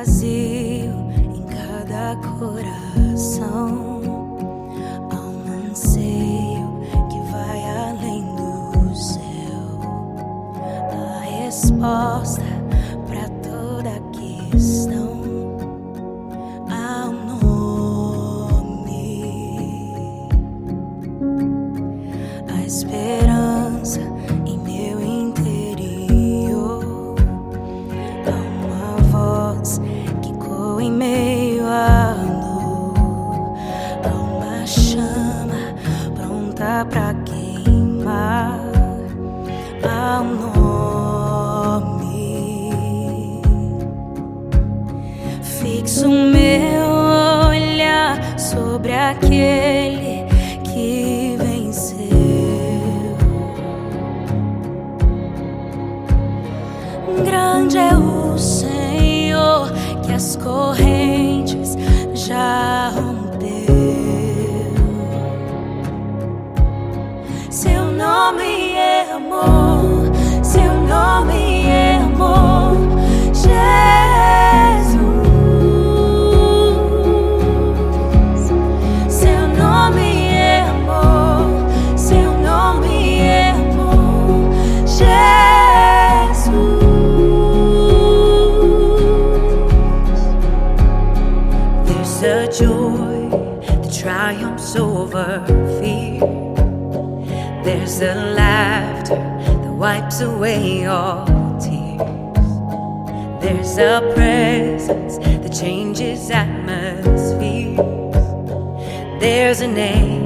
vazio em cada coração. Há um anseio que vai além do céu. A resposta para toda questão. Há um nome. A esperança. Dor. Há uma chama pronta pra queimar. Há um nome. Fixo meu olhar sobre aquele que venceu. Grande é o Senhor que as correntes triumphs over fear. There's a laughter wipes away all tears. There's a presence that changes atmospheres. There's a name.